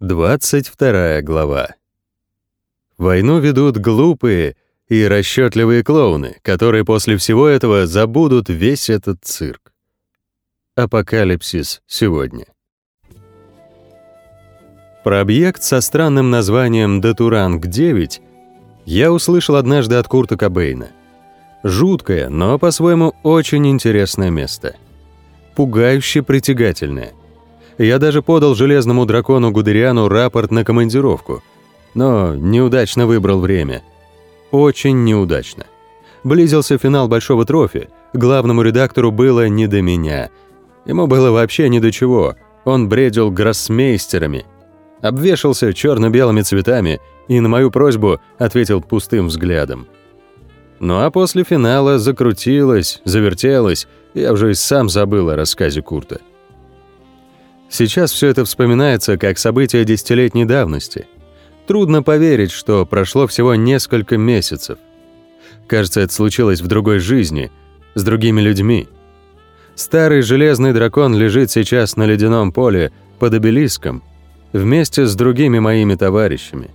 22 глава. Войну ведут глупые и расчетливые клоуны, которые после всего этого забудут весь этот цирк. Апокалипсис сегодня. Про объект со странным названием Датуранг-9 я услышал однажды от Курта Кобейна. Жуткое, но по-своему очень интересное место. Пугающе притягательное. Я даже подал железному дракону Гудериану рапорт на командировку, но неудачно выбрал время. Очень неудачно. Близился финал Большого трофи, главному редактору было не до меня. Ему было вообще ни до чего, он бредил гроссмейстерами. Обвешался черно-белыми цветами и на мою просьбу ответил пустым взглядом. Ну а после финала закрутилось, завертелось, я уже и сам забыл о рассказе Курта. Сейчас все это вспоминается как событие десятилетней давности. Трудно поверить, что прошло всего несколько месяцев. Кажется, это случилось в другой жизни, с другими людьми. Старый железный дракон лежит сейчас на ледяном поле под обелиском, вместе с другими моими товарищами.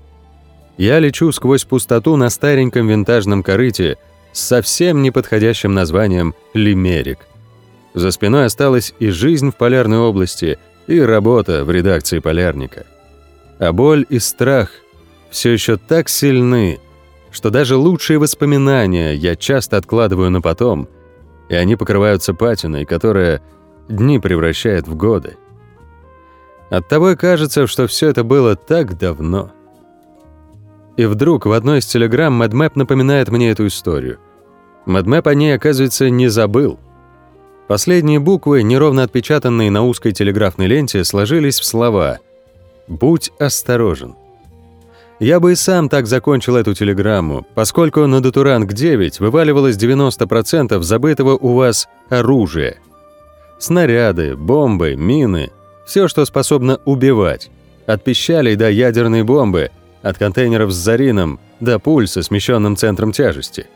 Я лечу сквозь пустоту на стареньком винтажном корыте с совсем неподходящим названием «Лимерик». За спиной осталась и жизнь в полярной области – и работа в редакции «Полярника». А боль и страх все еще так сильны, что даже лучшие воспоминания я часто откладываю на потом, и они покрываются патиной, которая дни превращает в годы. Оттого и кажется, что все это было так давно. И вдруг в одной из телеграмм Мэдмэп напоминает мне эту историю. Мэдмэп о ней, оказывается, не забыл — Последние буквы, неровно отпечатанные на узкой телеграфной ленте, сложились в слова «Будь осторожен». Я бы и сам так закончил эту телеграмму, поскольку на Датуранг-9 вываливалось 90% забытого у вас оружия. Снаряды, бомбы, мины — все, что способно убивать. От пищалей до ядерной бомбы, от контейнеров с зарином до пульса, смещенным центром тяжести.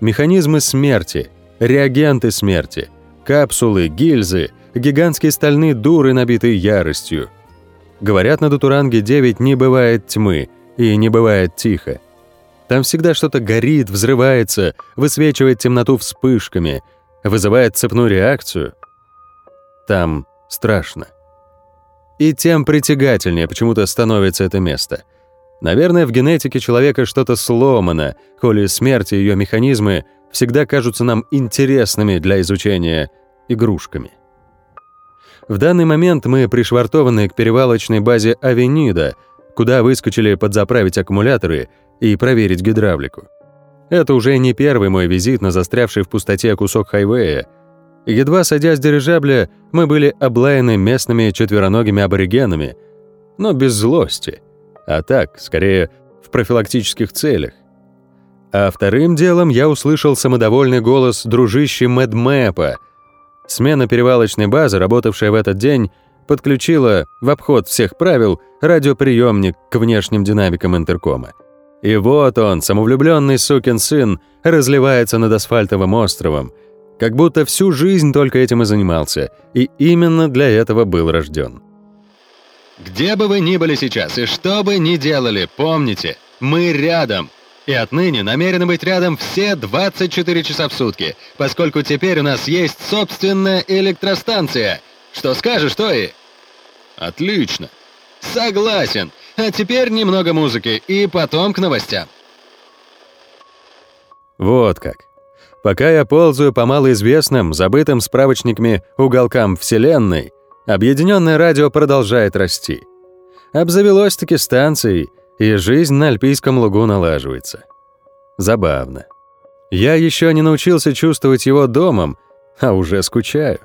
Механизмы смерти — реагенты смерти, капсулы, гильзы, гигантские стальные дуры, набитые яростью. Говорят, на Дутуранге-9 не бывает тьмы и не бывает тихо. Там всегда что-то горит, взрывается, высвечивает темноту вспышками, вызывает цепную реакцию. Там страшно. И тем притягательнее почему-то становится это место. Наверное, в генетике человека что-то сломано, коли смерть и ее механизмы всегда кажутся нам интересными для изучения игрушками. В данный момент мы пришвартованы к перевалочной базе Авенида, куда выскочили подзаправить аккумуляторы и проверить гидравлику. Это уже не первый мой визит на застрявший в пустоте кусок хайвея. Едва сойдя с дирижабля, мы были облаяны местными четвероногими аборигенами, но без злости, а так, скорее, в профилактических целях. А вторым делом я услышал самодовольный голос дружищи Мэдмэпа. Смена перевалочной базы, работавшая в этот день, подключила, в обход всех правил, радиоприемник к внешним динамикам интеркома. И вот он, самовлюбленный сукин сын, разливается над асфальтовым островом, как будто всю жизнь только этим и занимался, и именно для этого был рожден. Где бы вы ни были сейчас и что бы ни делали, помните, мы рядом — и отныне намерены быть рядом все 24 часа в сутки, поскольку теперь у нас есть собственная электростанция. Что скажешь, Тои? Отлично. Согласен. А теперь немного музыки и потом к новостям. Вот как. Пока я ползаю по малоизвестным, забытым справочниками уголкам Вселенной, объединенное радио продолжает расти. Обзавелось-таки станцией — и жизнь на Альпийском лугу налаживается. Забавно. Я еще не научился чувствовать его домом, а уже скучаю.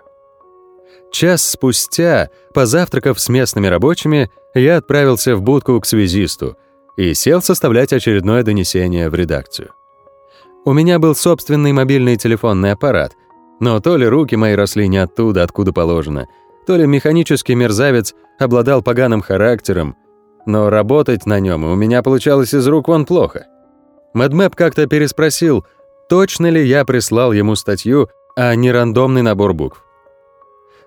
Час спустя, позавтракав с местными рабочими, я отправился в будку к связисту и сел составлять очередное донесение в редакцию. У меня был собственный мобильный телефонный аппарат, но то ли руки мои росли не оттуда, откуда положено, то ли механический мерзавец обладал поганым характером, но работать на нем у меня получалось из рук вон плохо. Мэдмэп как-то переспросил, точно ли я прислал ему статью, а не рандомный набор букв.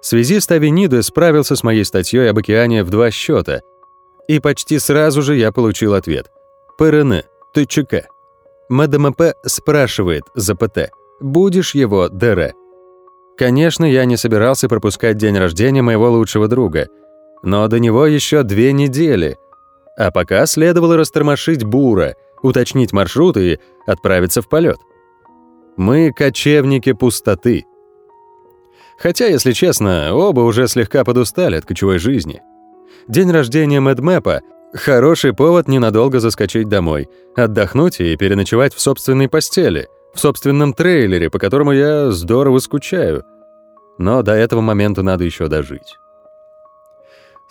Связист Авениды справился с моей статьей об океане в два счета. И почти сразу же я получил ответ. ПРН, ТЧК. МДМП спрашивает за ПТ. Будешь его, ДР? Конечно, я не собирался пропускать день рождения моего лучшего друга. Но до него еще две недели. А пока следовало растормошить Бура, уточнить маршрут и отправиться в полет. Мы кочевники пустоты. Хотя, если честно, оба уже слегка подустали от кочевой жизни. День рождения Мэдмэпа — хороший повод ненадолго заскочить домой, отдохнуть и переночевать в собственной постели, в собственном трейлере, по которому я здорово скучаю. Но до этого момента надо еще дожить.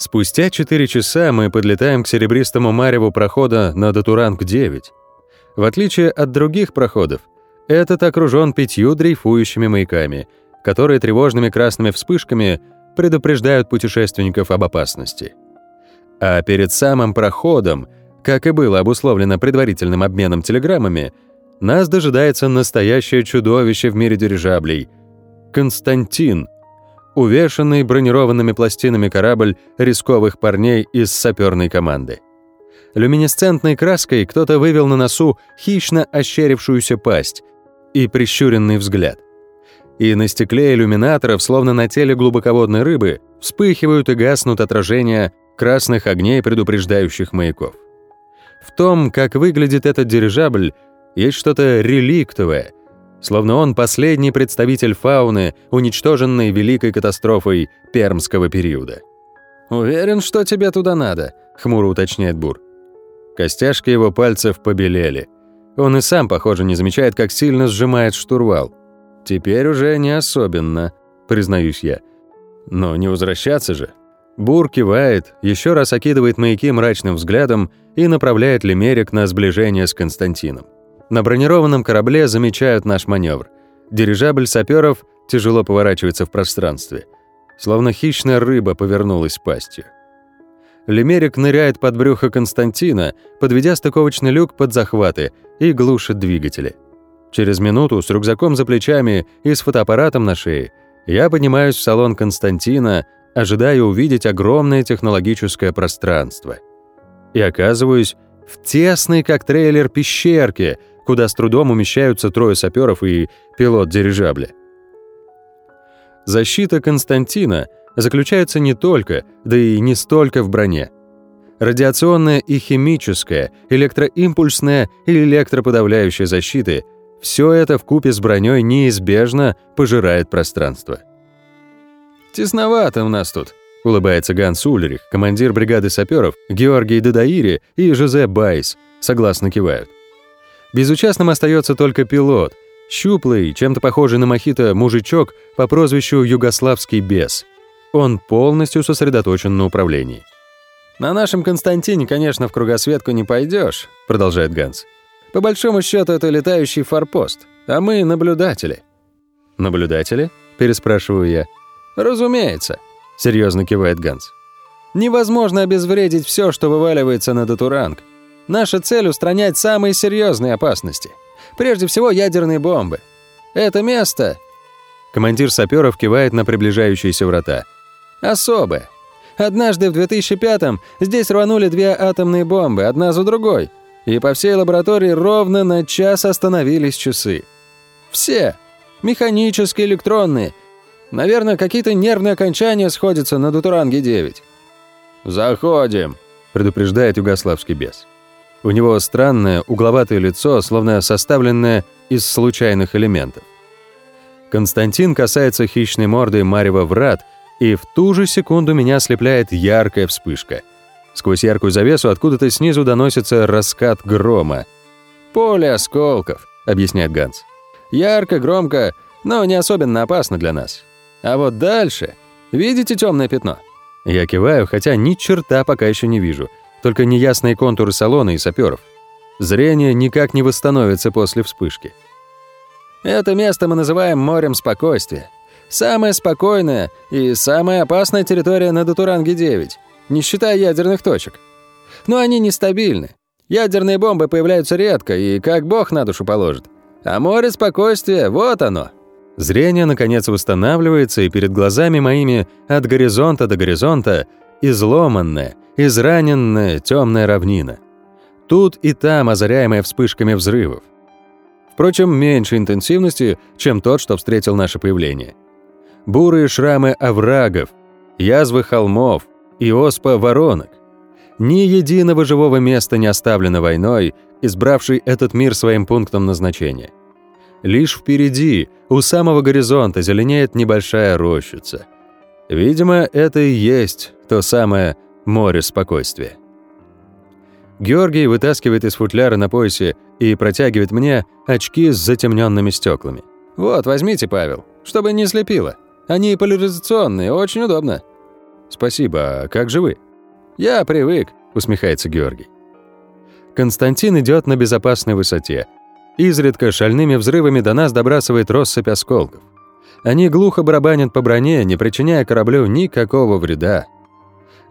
Спустя 4 часа мы подлетаем к серебристому мареву прохода на Датуранг-9. В отличие от других проходов, этот окружен пятью дрейфующими маяками, которые тревожными красными вспышками предупреждают путешественников об опасности. А перед самым проходом, как и было обусловлено предварительным обменом телеграммами, нас дожидается настоящее чудовище в мире дирижаблей — Константин, увешанный бронированными пластинами корабль рисковых парней из саперной команды. Люминесцентной краской кто-то вывел на носу хищно ощерившуюся пасть, и прищуренный взгляд. И на стекле иллюминаторов, словно на теле глубоководной рыбы, вспыхивают и гаснут отражения красных огней предупреждающих маяков. В том, как выглядит этот дирижабль, есть что-то реликтовое, словно он последний представитель фауны, уничтоженной великой катастрофой пермского периода. «Уверен, что тебе туда надо», — хмуро уточняет Бур. Костяшки его пальцев побелели — он и сам, похоже, не замечает, как сильно сжимает штурвал. Теперь уже не особенно, признаюсь я. Но не возвращаться же. Бур кивает, еще раз окидывает маяки мрачным взглядом и направляет Лемерик на сближение с Константином. На бронированном корабле замечают наш маневр. Дирижабль саперов тяжело поворачивается в пространстве. Словно хищная рыба повернулась пастью. Лемерик ныряет под брюхо Константина, подведя стыковочный люк под захваты, и глушит двигатели. Через минуту с рюкзаком за плечами и с фотоаппаратом на шее я поднимаюсь в салон Константина, ожидая увидеть огромное технологическое пространство. И оказываюсь в тесной, как трейлер, пещерке, куда с трудом умещаются трое саперов и пилот дирижабля. Защита Константина — заключается не только, да и не столько в броне. Радиационная и химическая, электроимпульсная или электроподавляющая защиты – все это в купе с броней неизбежно пожирает пространство. «Тесновато у нас тут», — улыбается Ганс Ульрих, командир бригады саперов, Георгий Дедаири и Жозе Байс, согласно кивают. Безучастным остается только пилот, щуплый, чем-то похожий на мохито мужичок по прозвищу «Югославский бес», он полностью сосредоточен на управлении. «На нашем Константине, конечно, в кругосветку не пойдешь», — продолжает Ганс. «По большому счету это летающий форпост, а мы наблюдатели». «Наблюдатели?» — переспрашиваю я. «Разумеется», — серьезно кивает Ганс. «Невозможно обезвредить все, что вываливается на Датуранг. Наша цель — устранять самые серьезные опасности. Прежде всего, ядерные бомбы. Это место...» Командир саперов кивает на приближающиеся врата — особое. Однажды в 2005-м здесь рванули две атомные бомбы, одна за другой, и по всей лаборатории ровно на час остановились часы. Все. Механические, электронные. Наверное, какие-то нервные окончания сходятся на Дутуранге-9. «Заходим», — предупреждает югославский бес. У него странное, угловатое лицо, словно составленное из случайных элементов. Константин касается хищной мордой Марева врат — и в ту же секунду меня ослепляет яркая вспышка. Сквозь яркую завесу откуда-то снизу доносится раскат грома. «Поле осколков», — объясняет Ганс. «Ярко, громко, но не особенно опасно для нас. А вот дальше... Видите темное пятно?» Я киваю, хотя ни черта пока еще не вижу, только неясные контуры салона и саперов. Зрение никак не восстановится после вспышки. Это место мы называем морем спокойствия. Самая спокойная и самая опасная территория на Датуранге-9, не считая ядерных точек. Но они нестабильны. Ядерные бомбы появляются редко и как бог на душу положит. А море спокойствия, вот оно. Зрение, наконец, восстанавливается, и перед глазами моими от горизонта до горизонта изломанное, израненная темная равнина. Тут и там озаряемая вспышками взрывов. Впрочем, меньше интенсивности, чем тот, что встретил наше появление. Бурые шрамы оврагов, язвы холмов и оспа воронок. Ни единого живого места не оставлено войной, избравшей этот мир своим пунктом назначения. Лишь впереди, у самого горизонта, зеленеет небольшая рощица. Видимо, это и есть то самое море спокойствия. Георгий вытаскивает из футляра на поясе и протягивает мне очки с затемненными стеклами. «Вот, возьмите, Павел, чтобы не слепило. Они поляризационные, очень удобно». «Спасибо, а как же вы?» «Я привык», — усмехается Георгий. Константин идет на безопасной высоте. Изредка шальными взрывами до нас добрасывает россыпь осколков. Они глухо барабанят по броне, не причиняя кораблю никакого вреда.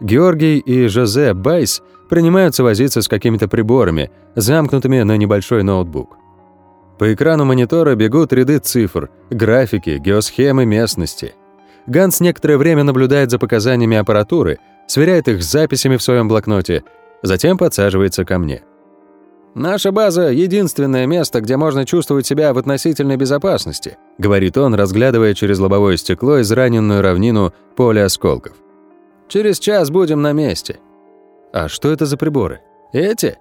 Георгий и Жозе Байс принимаются возиться с какими-то приборами, замкнутыми на небольшой ноутбук. По экрану монитора бегут ряды цифр, графики, геосхемы местности. Ганс некоторое время наблюдает за показаниями аппаратуры, сверяет их с записями в своем блокноте, затем подсаживается ко мне. «Наша база — единственное место, где можно чувствовать себя в относительной безопасности», говорит он, разглядывая через лобовое стекло израненную равнину поля осколков. «Через час будем на месте». «А что это за приборы?» «Эти?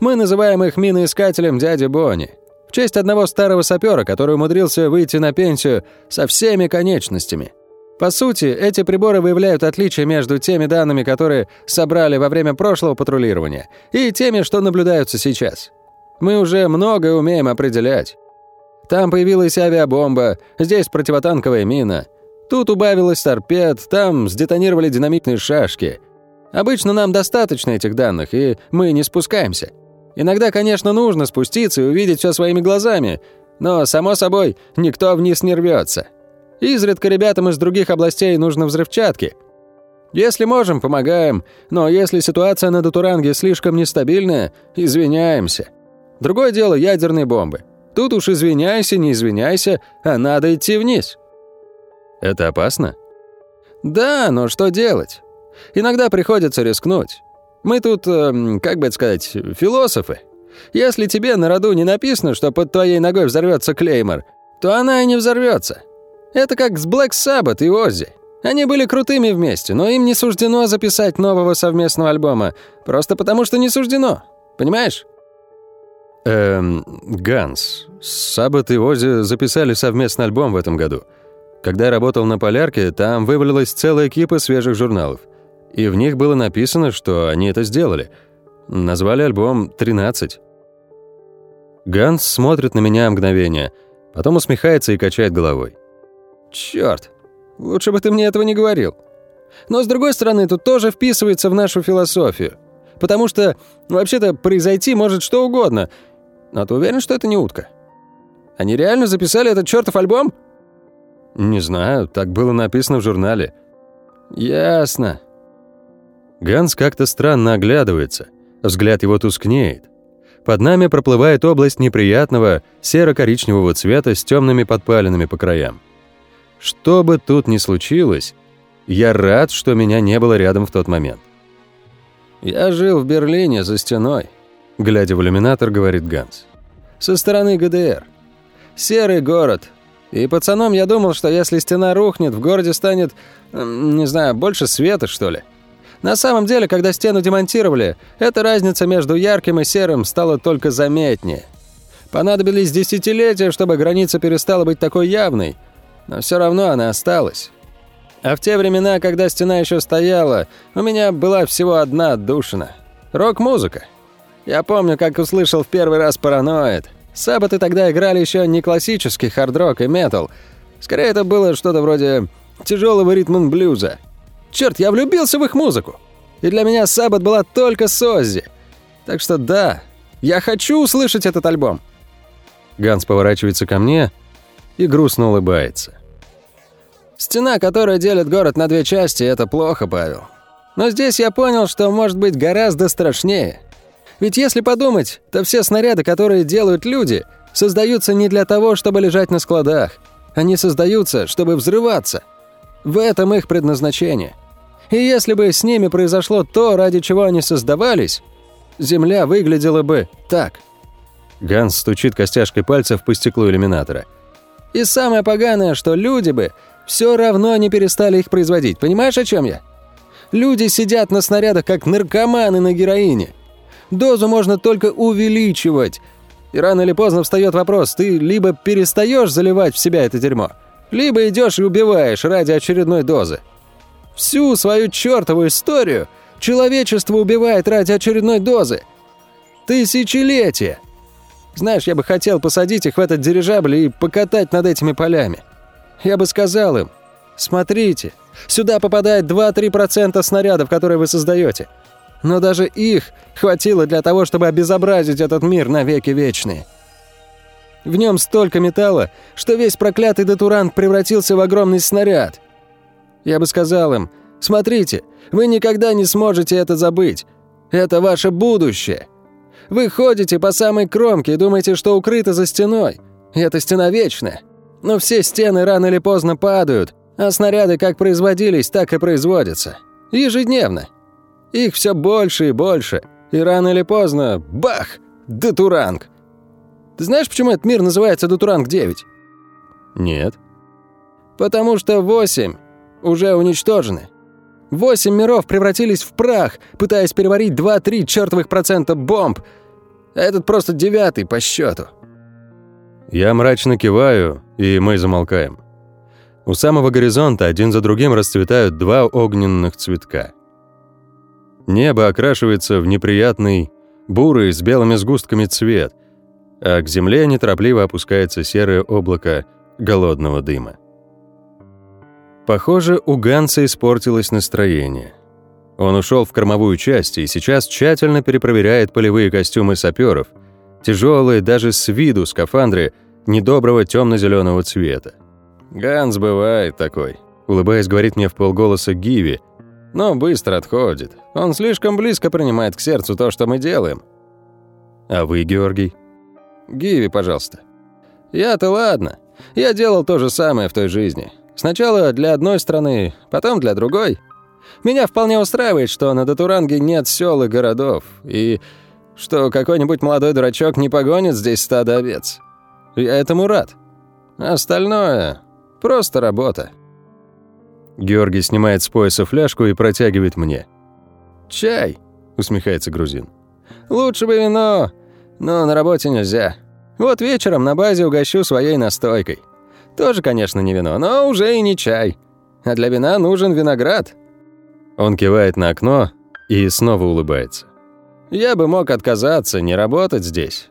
Мы называем их миноискателем дяди Бонни. В честь одного старого сапера, который умудрился выйти на пенсию со всеми конечностями. По сути, эти приборы выявляют отличия между теми данными, которые собрали во время прошлого патрулирования, и теми, что наблюдаются сейчас. Мы уже многое умеем определять. Там появилась авиабомба, здесь противотанковая мина. Тут убавилось торпед, там сдетонировали динамитные шашки. Обычно нам достаточно этих данных, и мы не спускаемся. Иногда, конечно, нужно спуститься и увидеть все своими глазами, но, само собой, никто вниз не рвется. Изредка ребятам из других областей нужны взрывчатки. Если можем, помогаем, но если ситуация на Датуранге слишком нестабильная, извиняемся. Другое дело ядерные бомбы. Тут уж извиняйся, не извиняйся, а надо идти вниз. Это опасно? Да, но что делать? Иногда приходится рискнуть. Мы тут, э, как бы это сказать, философы. Если тебе на роду не написано, что под твоей ногой взорвется клеймор, то она и не взорвется. Это как с Black Sabbath и Оззи. Они были крутыми вместе, но им не суждено записать нового совместного альбома, просто потому что не суждено. Понимаешь? Эм, Ганс, Саббат и Оззи записали совместный альбом в этом году. Когда работал на Полярке, там вывалилась целая кипа свежих журналов. И в них было написано, что они это сделали. Назвали альбом «13». Ганс смотрит на меня мгновение, потом усмехается и качает головой. Черт, лучше бы ты мне этого не говорил. Но с другой стороны, тут тоже вписывается в нашу философию. Потому что, вообще-то, произойти может что угодно. Но ты уверен, что это не утка? Они реально записали этот чертов альбом? Не знаю, так было написано в журнале. Ясно. Ганс как-то странно оглядывается. Взгляд его тускнеет. Под нами проплывает область неприятного серо-коричневого цвета с темными подпалинами по краям. Что бы тут ни случилось, я рад, что меня не было рядом в тот момент. «Я жил в Берлине за стеной», — глядя в иллюминатор, говорит Ганс. «Со стороны ГДР. Серый город. И пацаном я думал, что если стена рухнет, в городе станет, не знаю, больше света, что ли. На самом деле, когда стену демонтировали, эта разница между ярким и серым стала только заметнее. Понадобились десятилетия, чтобы граница перестала быть такой явной, но все равно она осталась. А в те времена, когда стена еще стояла, у меня была всего одна отдушина. Рок-музыка. Я помню, как услышал в первый раз «Параноид». Сабаты тогда играли еще не классический хард-рок и метал. Скорее, это было что-то вроде тяжелого ритм блюза. Черт, я влюбился в их музыку. И для меня Саббат была только Соззи. Так что да, я хочу услышать этот альбом. Ганс поворачивается ко мне и грустно улыбается. Стена, которая делит город на две части, это плохо, Павел. Но здесь я понял, что может быть гораздо страшнее. Ведь если подумать, то все снаряды, которые делают люди, создаются не для того, чтобы лежать на складах. Они создаются, чтобы взрываться. В этом их предназначение. И если бы с ними произошло то, ради чего они создавались, Земля выглядела бы так. Ганс стучит костяшкой пальцев по стеклу иллюминатора. И самое поганое, что люди бы все равно не перестали их производить. Понимаешь, о чем я? Люди сидят на снарядах, как наркоманы на героине. Дозу можно только увеличивать. И рано или поздно встает вопрос, ты либо перестаешь заливать в себя это дерьмо, либо идешь и убиваешь ради очередной дозы. Всю свою чертову историю человечество убивает ради очередной дозы. Тысячелетия. Знаешь, я бы хотел посадить их в этот дирижабль и покатать над этими полями. Я бы сказал им, смотрите, сюда попадает 2-3% снарядов, которые вы создаете. Но даже их хватило для того, чтобы обезобразить этот мир навеки вечные. В нем столько металла, что весь проклятый Датуранг превратился в огромный снаряд. Я бы сказал им, смотрите, вы никогда не сможете это забыть. Это ваше будущее. Вы ходите по самой кромке и думаете, что укрыто за стеной. Эта стена вечная. Но все стены рано или поздно падают, а снаряды как производились, так и производятся. Ежедневно. Их все больше и больше. И рано или поздно – бах! Датуранг. Ты знаешь, почему этот мир называется Датуранг-9? Нет. Потому что восемь уже уничтожены. Восемь миров превратились в прах, пытаясь переварить 2-3 чертовых процента бомб. А этот просто девятый по счету. Я мрачно киваю, и мы замолкаем. У самого горизонта один за другим расцветают два огненных цветка. Небо окрашивается в неприятный, бурый с белыми сгустками цвет, а к земле неторопливо опускается серое облако голодного дыма. Похоже, у Ганса испортилось настроение. Он ушел в кормовую часть и сейчас тщательно перепроверяет полевые костюмы саперов, тяжелые даже с виду скафандры недоброго темно-зеленого цвета. «Ганс бывает такой», — улыбаясь, говорит мне в полголоса Гиви, но быстро отходит. Он слишком близко принимает к сердцу то, что мы делаем. А вы, Георгий? Гиви, пожалуйста. Я-то ладно. Я делал то же самое в той жизни. Сначала для одной страны, потом для другой. Меня вполне устраивает, что на Датуранге нет сел и городов, и что какой-нибудь молодой дурачок не погонит здесь стадо овец. Я этому рад. Остальное — просто работа. Георгий снимает с пояса фляжку и протягивает мне. «Чай», — усмехается грузин. «Лучше бы вино, но на работе нельзя. Вот вечером на базе угощу своей настойкой. Тоже, конечно, не вино, но уже и не чай. А для вина нужен виноград». Он кивает на окно и снова улыбается. «Я бы мог отказаться, не работать здесь.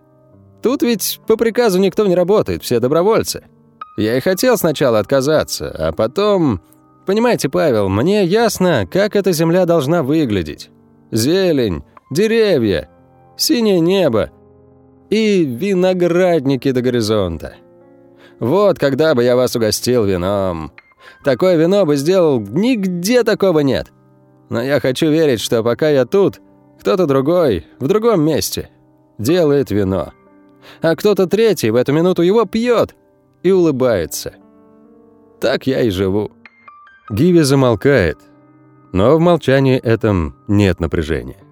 Тут ведь по приказу никто не работает, все добровольцы. Я и хотел сначала отказаться, а потом... Понимаете, Павел, мне ясно, как эта земля должна выглядеть. Зелень, деревья, синее небо и виноградники до горизонта. Вот когда бы я вас угостил вином. Такое вино бы сделал, нигде такого нет. Но я хочу верить, что пока я тут, кто-то другой, в другом месте, делает вино. А кто-то третий в эту минуту его пьет и улыбается. Так я и живу. Гиви замолкает, но в молчании этом нет напряжения.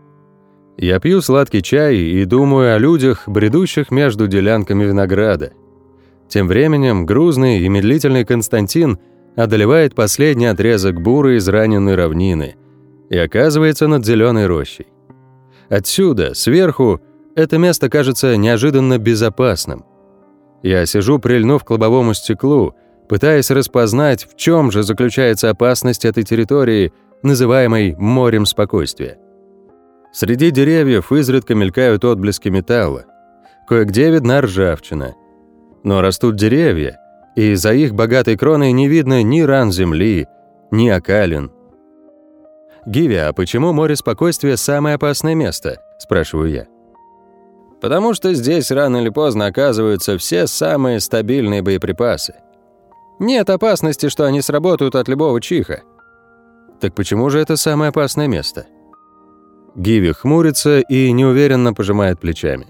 Я пью сладкий чай и думаю о людях, бредущих между делянками винограда – тем временем грузный и медлительный Константин одолевает последний отрезок буры израненной равнины и оказывается над зеленой рощей. Отсюда, сверху, это место кажется неожиданно безопасным. Я сижу, прильнув к лобовому стеклу, пытаясь распознать, в чем же заключается опасность этой территории, называемой «морем спокойствия». Среди деревьев изредка мелькают отблески металла. Кое-где видна ржавчина – но растут деревья, и за их богатой кроной не видно ни ран земли, ни окалин. «Гиви, а почему море спокойствия самое опасное место?» – спрашиваю я. «Потому что здесь рано или поздно оказываются все самые стабильные боеприпасы. Нет опасности, что они сработают от любого чиха». «Так почему же это самое опасное место?» Гиви хмурится и неуверенно пожимает плечами.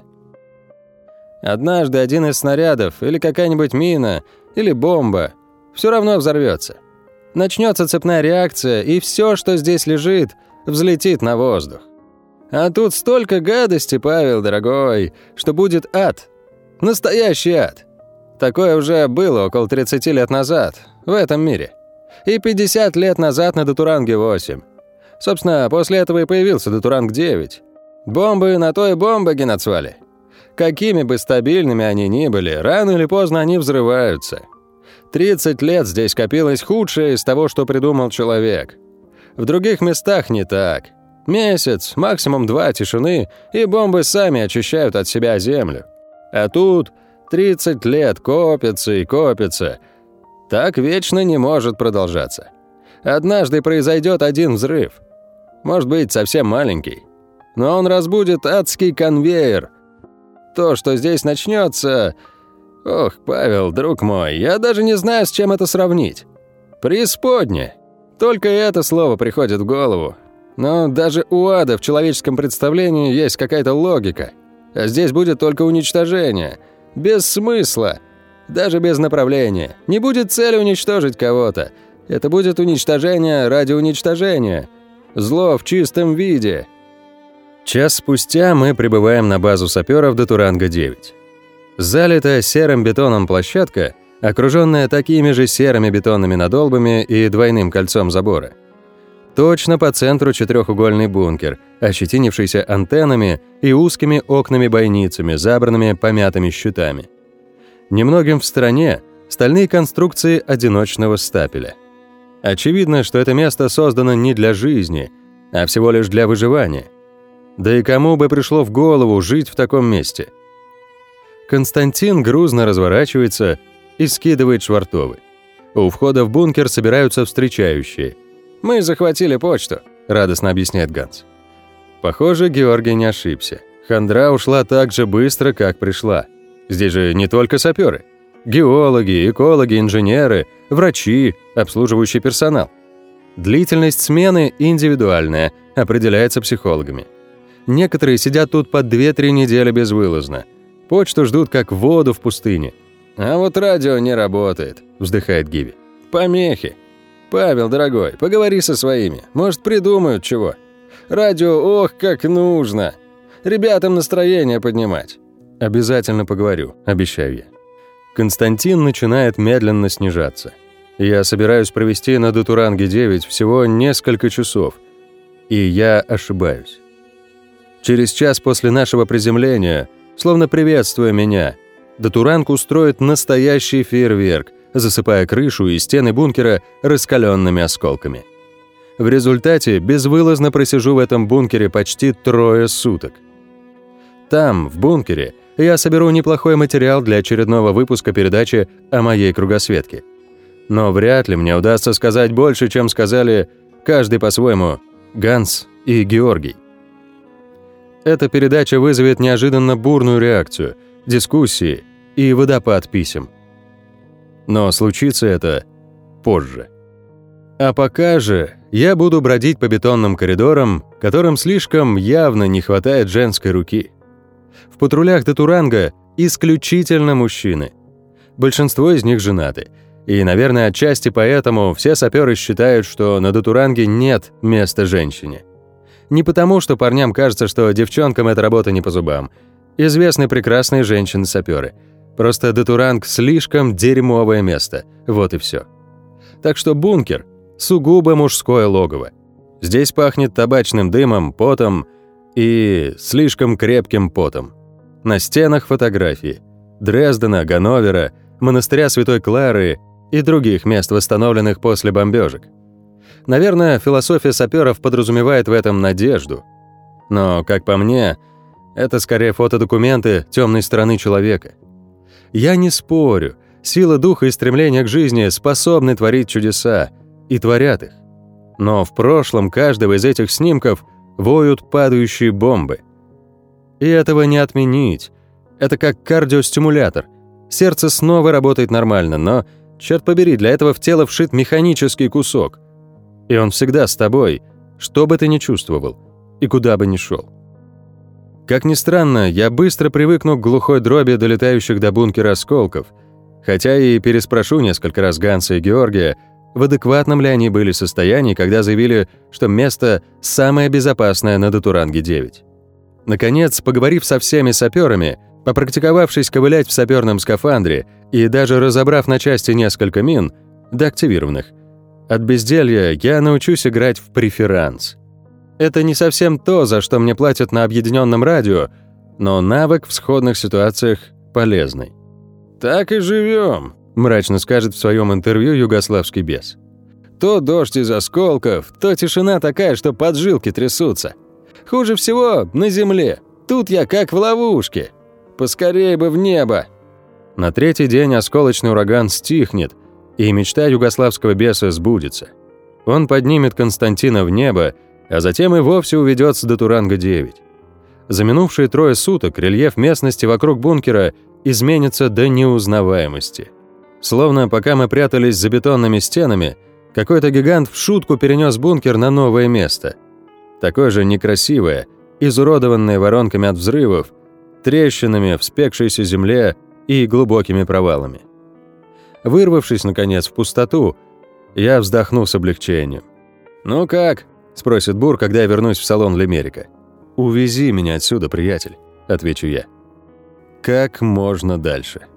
Однажды один из снарядов, или какая-нибудь мина, или бомба, все равно взорвется. Начнется цепная реакция, и все, что здесь лежит, взлетит на воздух. А тут столько гадости, Павел, дорогой, что будет ад. Настоящий ад. Такое уже было около 30 лет назад, в этом мире. И 50 лет назад на Датуранге 8. Собственно, после этого и появился Датуранг 9. Бомбы на то и бомбы геноцвали. Какими бы стабильными они ни были, рано или поздно они взрываются. 30 лет здесь копилось худшее из того, что придумал человек. В других местах не так. Месяц, максимум два тишины, и бомбы сами очищают от себя землю. А тут 30 лет копится и копится. Так вечно не может продолжаться. Однажды произойдет один взрыв. Может быть, совсем маленький. Но он разбудит адский конвейер. То, что здесь начнется... Ох, Павел, друг мой, я даже не знаю, с чем это сравнить. Преисподня. Только это слово приходит в голову. Но даже у ада в человеческом представлении есть какая-то логика. А здесь будет только уничтожение. Без смысла. Даже без направления. Не будет цели уничтожить кого-то. Это будет уничтожение ради уничтожения. Зло в чистом виде. Час спустя мы прибываем на базу саперов до Туранга-9. Залитая серым бетоном площадка, окруженная такими же серыми бетонными надолбами и двойным кольцом забора. Точно по центру четырехугольный бункер, ощетинившийся антеннами и узкими окнами-бойницами, забранными помятыми щитами. Немногим в стороне стальные конструкции одиночного стапеля. Очевидно, что это место создано не для жизни, а всего лишь для выживания. Да и кому бы пришло в голову жить в таком месте? Константин грузно разворачивается и скидывает швартовы. У входа в бункер собираются встречающие. «Мы захватили почту», — радостно объясняет Ганс. Похоже, Георгий не ошибся. Хандра ушла так же быстро, как пришла. Здесь же не только саперы. Геологи, экологи, инженеры, врачи, обслуживающий персонал. Длительность смены индивидуальная, определяется психологами. Некоторые сидят тут по 2-3 недели безвылазно. Почту ждут как воду в пустыне. «А вот радио не работает», — вздыхает Гиви. «Помехи. Павел, дорогой, поговори со своими. Может, придумают чего. Радио, ох, как нужно. Ребятам настроение поднимать». «Обязательно поговорю», — обещаю я. Константин начинает медленно снижаться. Я собираюсь провести на Датуранге-9 всего несколько часов. И я ошибаюсь. Через час после нашего приземления, словно приветствуя меня, Датуранг устроит настоящий фейерверк, засыпая крышу и стены бункера раскаленными осколками. В результате безвылазно просижу в этом бункере почти трое суток. Там, в бункере, я соберу неплохой материал для очередного выпуска передачи о моей кругосветке. Но вряд ли мне удастся сказать больше, чем сказали каждый по-своему Ганс и Георгий. Эта передача вызовет неожиданно бурную реакцию, дискуссии и водопад писем. Но случится это позже. А пока же я буду бродить по бетонным коридорам, которым слишком явно не хватает женской руки. В патрулях до Туранга исключительно мужчины. Большинство из них женаты. И, наверное, отчасти поэтому все саперы считают, что на Датуранге нет места женщине. Не потому, что парням кажется, что девчонкам эта работа не по зубам. Известны прекрасные женщины-саперы. Просто Датуранг слишком дерьмовое место. Вот и все. Так что бункер – сугубо мужское логово. Здесь пахнет табачным дымом, потом и слишком крепким потом. На стенах фотографии. Дрездена, Ганновера, монастыря Святой Клары и других мест, восстановленных после бомбежек. Наверное, философия саперов подразумевает в этом надежду. Но, как по мне, это скорее фотодокументы темной стороны человека. Я не спорю, сила духа и стремление к жизни способны творить чудеса, и творят их. Но в прошлом каждого из этих снимков воют падающие бомбы. И этого не отменить. Это как кардиостимулятор. Сердце снова работает нормально, но, черт побери, для этого в тело вшит механический кусок. И он всегда с тобой, что бы ты ни чувствовал и куда бы ни шел. Как ни странно, я быстро привыкну к глухой дроби долетающих до бункера осколков, хотя и переспрошу несколько раз Ганса и Георгия, в адекватном ли они были состоянии, когда заявили, что место самое безопасное на Датуранге-9. Наконец, поговорив со всеми саперами, попрактиковавшись ковылять в саперном скафандре и даже разобрав на части несколько мин, деактивированных, от безделья я научусь играть в преферанс. Это не совсем то, за что мне платят на объединенном радио, но навык в сходных ситуациях полезный. «Так и живем», — мрачно скажет в своем интервью югославский бес. «То дождь из осколков, то тишина такая, что поджилки трясутся. Хуже всего на земле. Тут я как в ловушке. Поскорее бы в небо». На третий день осколочный ураган стихнет, и мечта югославского беса сбудется. Он поднимет Константина в небо, а затем и вовсе уведет с Датуранга-9. За минувшие трое суток рельеф местности вокруг бункера изменится до неузнаваемости. Словно пока мы прятались за бетонными стенами, какой-то гигант в шутку перенес бункер на новое место. Такое же некрасивое, изуродованное воронками от взрывов, трещинами в спекшейся земле и глубокими провалами. Вырвавшись, наконец, в пустоту, я вздохну с облегчением. «Ну как?» – спросит Бур, когда я вернусь в салон Лемерика. «Увези меня отсюда, приятель», – отвечу я. «Как можно дальше».